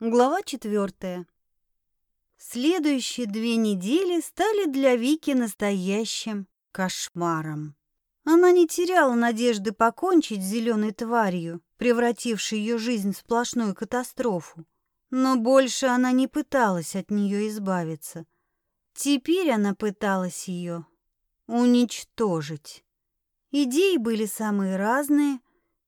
Глава четвертая. Следующие две недели стали для Вики настоящим кошмаром. Она не теряла надежды покончить с зеленой тварью, превратившей ее жизнь в сплошную катастрофу. Но больше она не пыталась от нее избавиться. Теперь она пыталась ее уничтожить. Идеи были самые разные,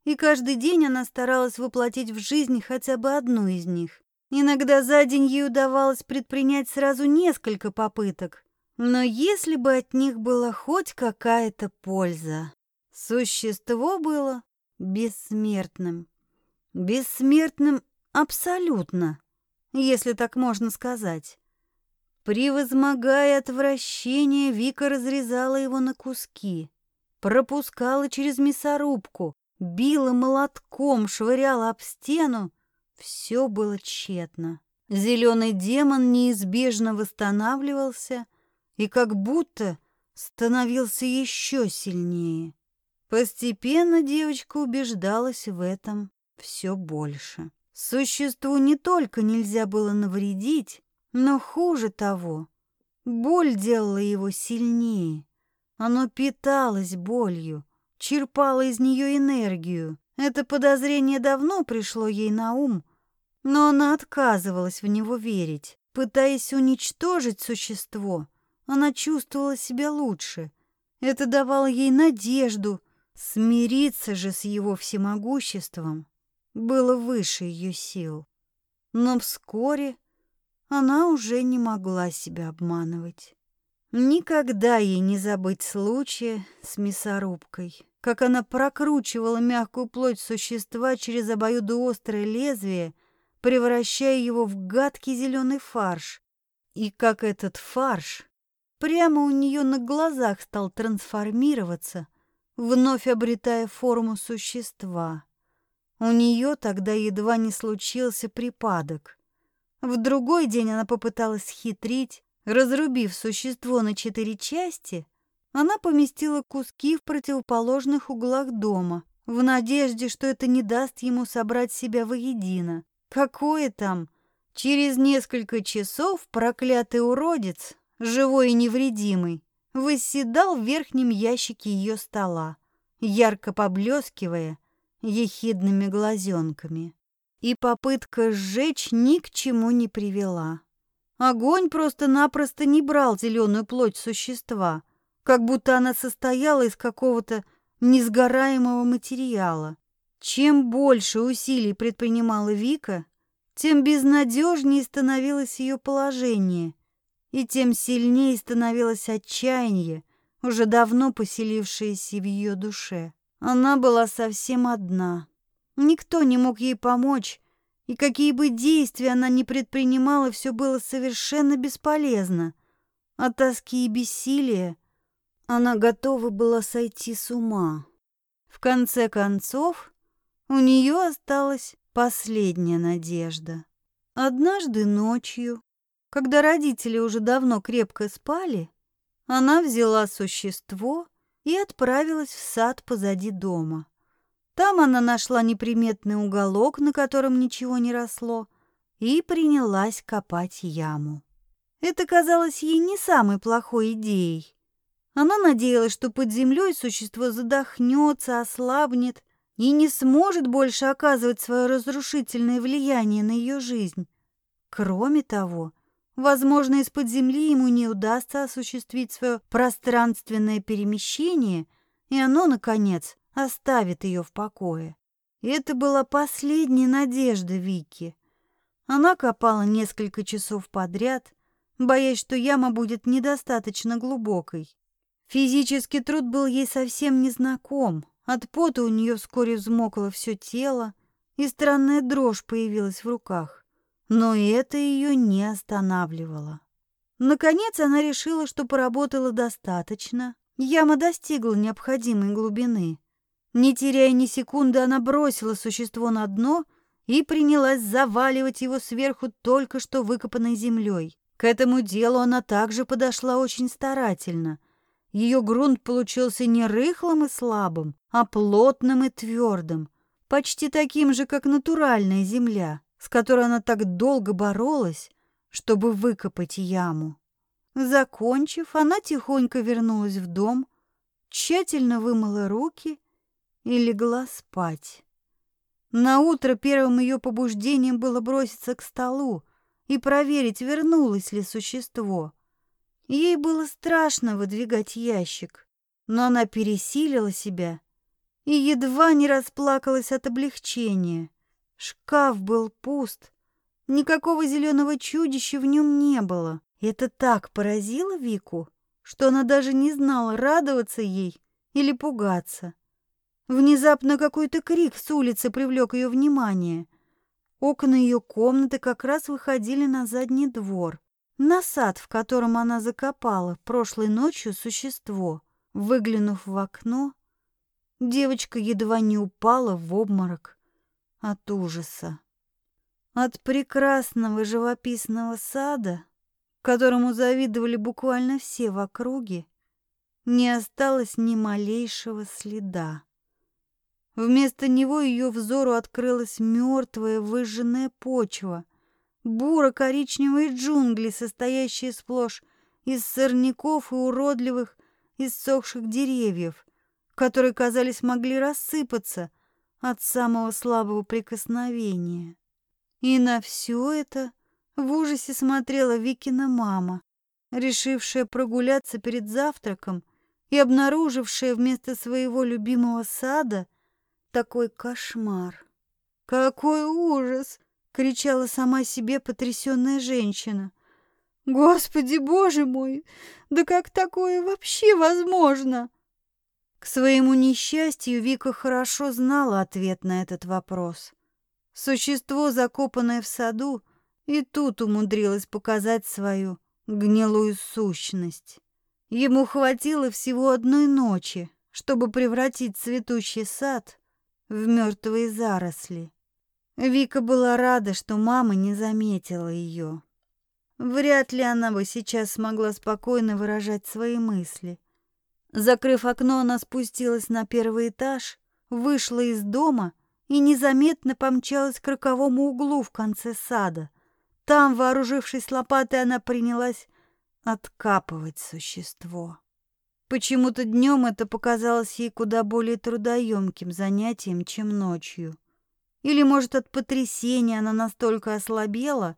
и каждый день она старалась воплотить в жизнь хотя бы одну из них. Иногда за день ей удавалось предпринять сразу несколько попыток, но если бы от них была хоть какая-то польза, существо было бессмертным. Бессмертным абсолютно, если так можно сказать. Превозмогая отвращение, Вика разрезала его на куски, пропускала через мясорубку, била молотком, швыряла об стену, все было тщетно. Зеленый демон неизбежно восстанавливался и как будто становился еще сильнее. Постепенно девочка убеждалась в этом все больше. Существу не только нельзя было навредить, но хуже того, боль делала его сильнее. Оно питалось болью, черпала из нее энергию. Это подозрение давно пришло ей на ум, но она отказывалась в него верить. Пытаясь уничтожить существо, она чувствовала себя лучше. Это давало ей надежду. Смириться же с его всемогуществом было выше ее сил. Но вскоре она уже не могла себя обманывать. Никогда ей не забыть случая с мясорубкой как она прокручивала мягкую плоть существа через обоюдоострое лезвие, превращая его в гадкий зеленый фарш, и как этот фарш прямо у нее на глазах стал трансформироваться, вновь обретая форму существа. У нее тогда едва не случился припадок. В другой день она попыталась хитрить, разрубив существо на четыре части — она поместила куски в противоположных углах дома, в надежде, что это не даст ему собрать себя воедино. Какое там? Через несколько часов проклятый уродец, живой и невредимый, восседал в верхнем ящике ее стола, ярко поблескивая ехидными глазенками. И попытка сжечь ни к чему не привела. Огонь просто-напросто не брал зеленую плоть существа — как будто она состояла из какого-то несгораемого материала. Чем больше усилий предпринимала Вика, тем безнадежнее становилось ее положение, и тем сильнее становилось отчаяние, уже давно поселившееся в ее душе. Она была совсем одна. Никто не мог ей помочь, и какие бы действия она ни предпринимала, все было совершенно бесполезно. От тоски и бессилия она готова была сойти с ума. В конце концов, у нее осталась последняя надежда. Однажды ночью, когда родители уже давно крепко спали, она взяла существо и отправилась в сад позади дома. Там она нашла неприметный уголок, на котором ничего не росло, и принялась копать яму. Это казалось ей не самой плохой идеей. Она надеялась, что под землей существо задохнется, ослабнет и не сможет больше оказывать свое разрушительное влияние на ее жизнь. Кроме того, возможно, из-под земли ему не удастся осуществить свое пространственное перемещение, и оно, наконец, оставит ее в покое. Это была последняя надежда Вики. Она копала несколько часов подряд, боясь, что яма будет недостаточно глубокой. Физический труд был ей совсем незнаком. От пота у нее вскоре взмокло все тело, и странная дрожь появилась в руках. Но это ее не останавливало. Наконец она решила, что поработала достаточно. Яма достигла необходимой глубины. Не теряя ни секунды, она бросила существо на дно и принялась заваливать его сверху только что выкопанной землей. К этому делу она также подошла очень старательно — ее грунт получился не рыхлым и слабым, а плотным и твердым, почти таким же, как натуральная земля, с которой она так долго боролась, чтобы выкопать яму. Закончив, она тихонько вернулась в дом, тщательно вымыла руки и легла спать. На утро первым ее побуждением было броситься к столу и проверить, вернулось ли существо. Ей было страшно выдвигать ящик, но она пересилила себя и едва не расплакалась от облегчения. Шкаф был пуст, никакого зеленого чудища в нем не было. Это так поразило Вику, что она даже не знала, радоваться ей или пугаться. Внезапно какой-то крик с улицы привлек ее внимание. Окна ее комнаты как раз выходили на задний двор, на сад, в котором она закопала прошлой ночью существо. Выглянув в окно, девочка едва не упала в обморок от ужаса. От прекрасного живописного сада, которому завидовали буквально все в округе, не осталось ни малейшего следа. Вместо него ее взору открылась мертвая выжженная почва, буро-коричневые джунгли, состоящие сплошь из сорняков и уродливых иссохших деревьев, которые, казались, могли рассыпаться от самого слабого прикосновения. И на все это в ужасе смотрела Викина мама, решившая прогуляться перед завтраком и обнаружившая вместо своего любимого сада – такой кошмар. Какой ужас! Кричала сама себе потрясённая женщина. Господи, боже мой, да как такое вообще возможно? К своему несчастью Вика хорошо знала ответ на этот вопрос. Существо, закопанное в саду, и тут умудрилось показать свою гнилую сущность. Ему хватило всего одной ночи, чтобы превратить цветущий сад в мертвые заросли. Вика была рада, что мама не заметила ее. Вряд ли она бы сейчас смогла спокойно выражать свои мысли. Закрыв окно, она спустилась на первый этаж, вышла из дома и незаметно помчалась к роковому углу в конце сада. Там, вооружившись лопатой, она принялась откапывать существо. Почему-то днем это показалось ей куда более трудоемким занятием, чем ночью. Или, может, от потрясения она настолько ослабела,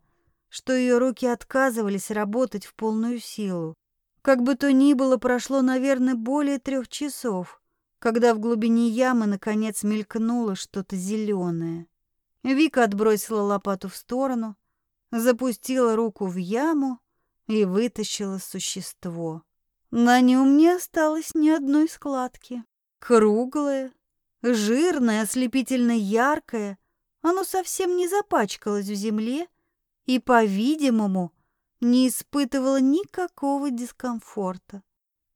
что ее руки отказывались работать в полную силу. Как бы то ни было, прошло, наверное, более трех часов, когда в глубине ямы наконец мелькнуло что-то зеленое. Вика отбросила лопату в сторону, запустила руку в яму и вытащила существо. На нем не осталось ни одной складки. Круглое, жирное, ослепительно яркое, оно совсем не запачкалось в земле и, по-видимому, не испытывало никакого дискомфорта.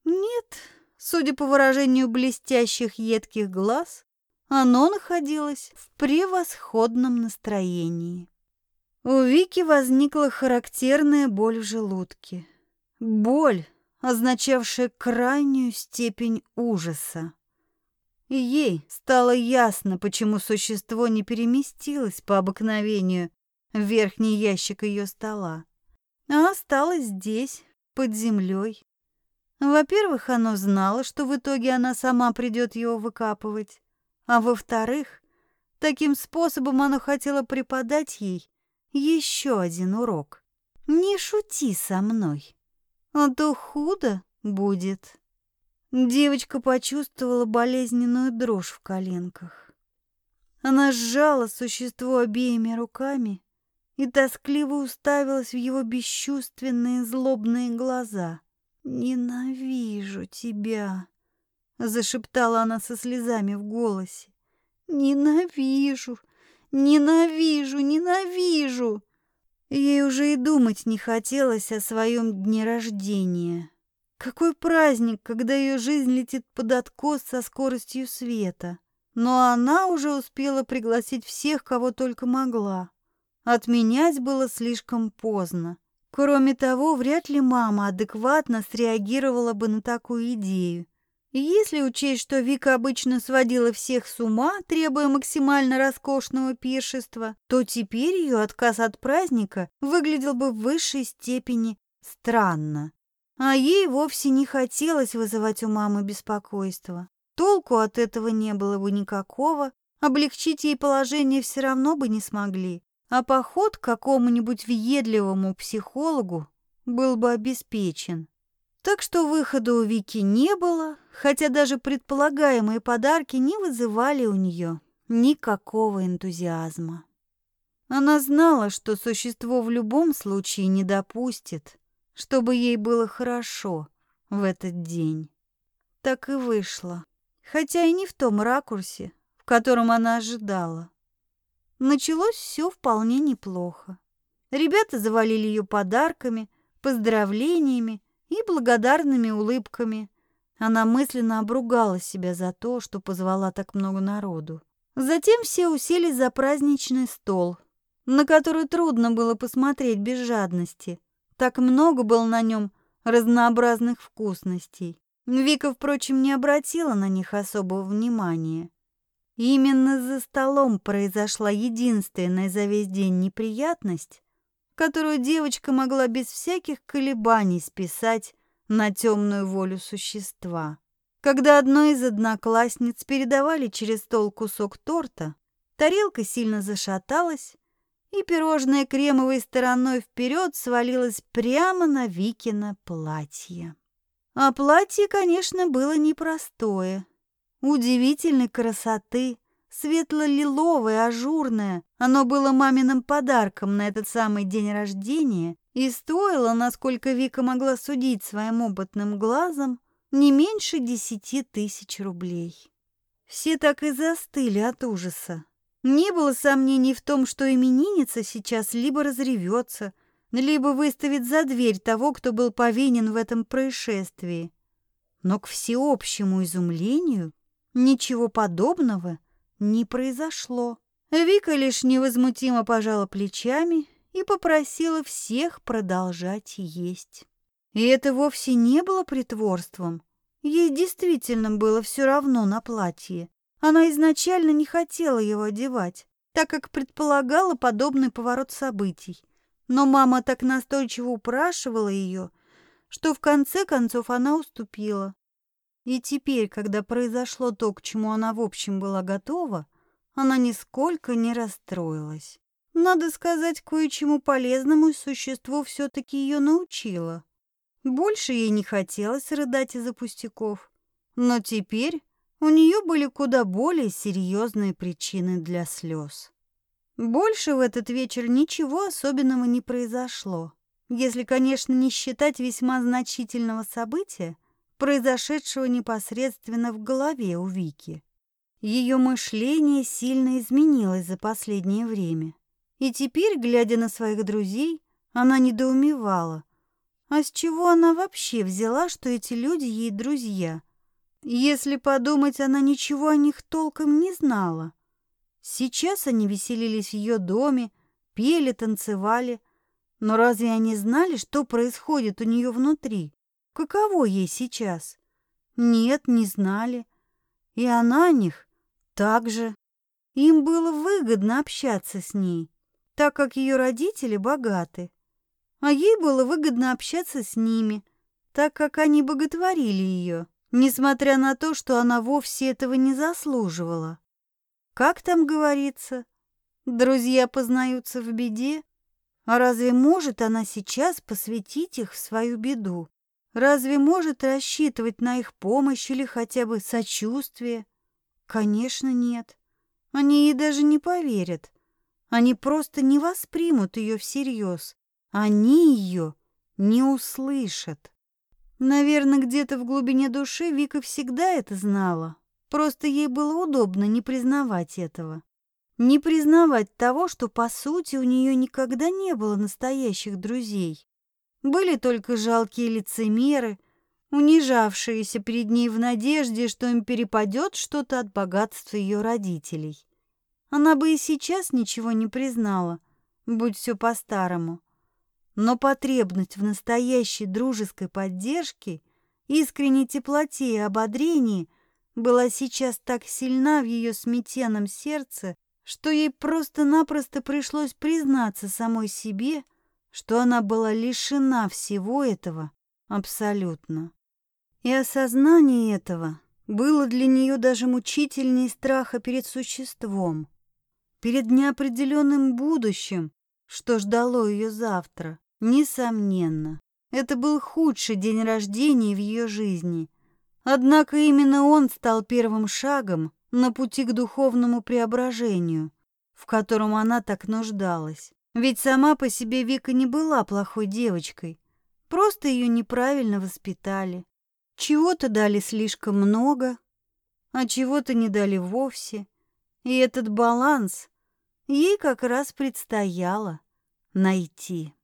Нет, судя по выражению блестящих едких глаз, оно находилось в превосходном настроении. У Вики возникла характерная боль в желудке. Боль, означавшее крайнюю степень ужаса. И ей стало ясно, почему существо не переместилось по обыкновению в верхний ящик ее стола, а осталось здесь, под землей. Во-первых, оно знало, что в итоге она сама придет его выкапывать, а во-вторых, таким способом оно хотело преподать ей еще один урок. «Не шути со мной» а то худо будет. Девочка почувствовала болезненную дрожь в коленках. Она сжала существо обеими руками и тоскливо уставилась в его бесчувственные злобные глаза. «Ненавижу тебя!» — зашептала она со слезами в голосе. «Ненавижу! Ненавижу! Ненавижу!» Ей уже и думать не хотелось о своем дне рождения. Какой праздник, когда ее жизнь летит под откос со скоростью света. Но она уже успела пригласить всех, кого только могла. Отменять было слишком поздно. Кроме того, вряд ли мама адекватно среагировала бы на такую идею. Если учесть, что Вика обычно сводила всех с ума, требуя максимально роскошного пиршества, то теперь ее отказ от праздника выглядел бы в высшей степени странно. А ей вовсе не хотелось вызывать у мамы беспокойство. Толку от этого не было бы никакого, облегчить ей положение все равно бы не смогли, а поход к какому-нибудь въедливому психологу был бы обеспечен. Так что выхода у Вики не было, хотя даже предполагаемые подарки не вызывали у нее никакого энтузиазма. Она знала, что существо в любом случае не допустит, чтобы ей было хорошо в этот день. Так и вышло, хотя и не в том ракурсе, в котором она ожидала. Началось все вполне неплохо. Ребята завалили ее подарками, поздравлениями и благодарными улыбками. Она мысленно обругала себя за то, что позвала так много народу. Затем все уселись за праздничный стол, на который трудно было посмотреть без жадности. Так много было на нем разнообразных вкусностей. Вика, впрочем, не обратила на них особого внимания. Именно за столом произошла единственная за весь день неприятность, которую девочка могла без всяких колебаний списать на темную волю существа. Когда одной из одноклассниц передавали через стол кусок торта, тарелка сильно зашаталась, и пирожное кремовой стороной вперед свалилось прямо на Викино платье. А платье, конечно, было непростое, удивительной красоты, светло-лиловое, ажурное. Оно было маминым подарком на этот самый день рождения и стоило, насколько Вика могла судить своим опытным глазом, не меньше десяти тысяч рублей. Все так и застыли от ужаса. Не было сомнений в том, что именинница сейчас либо разревется, либо выставит за дверь того, кто был повинен в этом происшествии. Но к всеобщему изумлению ничего подобного не произошло. Вика лишь невозмутимо пожала плечами и попросила всех продолжать есть. И это вовсе не было притворством. Ей действительно было все равно на платье. Она изначально не хотела его одевать, так как предполагала подобный поворот событий. Но мама так настойчиво упрашивала ее, что в конце концов она уступила. И теперь, когда произошло то, к чему она в общем была готова, она нисколько не расстроилась. Надо сказать, кое-чему полезному существо все-таки ее научило. Больше ей не хотелось рыдать из-за пустяков. Но теперь у нее были куда более серьезные причины для слез. Больше в этот вечер ничего особенного не произошло, если, конечно, не считать весьма значительного события, произошедшего непосредственно в голове у Вики. Ее мышление сильно изменилось за последнее время. И теперь, глядя на своих друзей, она недоумевала. А с чего она вообще взяла, что эти люди ей друзья? Если подумать, она ничего о них толком не знала. Сейчас они веселились в ее доме, пели, танцевали. Но разве они знали, что происходит у нее внутри? Каково ей сейчас? Нет, не знали. И она о них также. Им было выгодно общаться с ней так как ее родители богаты. А ей было выгодно общаться с ними, так как они боготворили ее, несмотря на то, что она вовсе этого не заслуживала. Как там говорится, друзья познаются в беде, а разве может она сейчас посвятить их в свою беду? Разве может рассчитывать на их помощь или хотя бы сочувствие? Конечно, нет. Они ей даже не поверят. Они просто не воспримут ее всерьез. Они ее не услышат. Наверное, где-то в глубине души Вика всегда это знала. Просто ей было удобно не признавать этого. Не признавать того, что, по сути, у нее никогда не было настоящих друзей. Были только жалкие лицемеры, унижавшиеся перед ней в надежде, что им перепадет что-то от богатства ее родителей. Она бы и сейчас ничего не признала, будь все по-старому. Но потребность в настоящей дружеской поддержке искренней теплоте и ободрении была сейчас так сильна в ее сметенном сердце, что ей просто-напросто пришлось признаться самой себе, что она была лишена всего этого абсолютно. И осознание этого было для нее даже мучительнее страха перед существом, перед неопределенным будущим, что ждало ее завтра. Несомненно, это был худший день рождения в ее жизни. Однако именно он стал первым шагом на пути к духовному преображению, в котором она так нуждалась. Ведь сама по себе Вика не была плохой девочкой, просто ее неправильно воспитали. Чего-то дали слишком много, а чего-то не дали вовсе. И этот баланс ей как раз предстояло найти.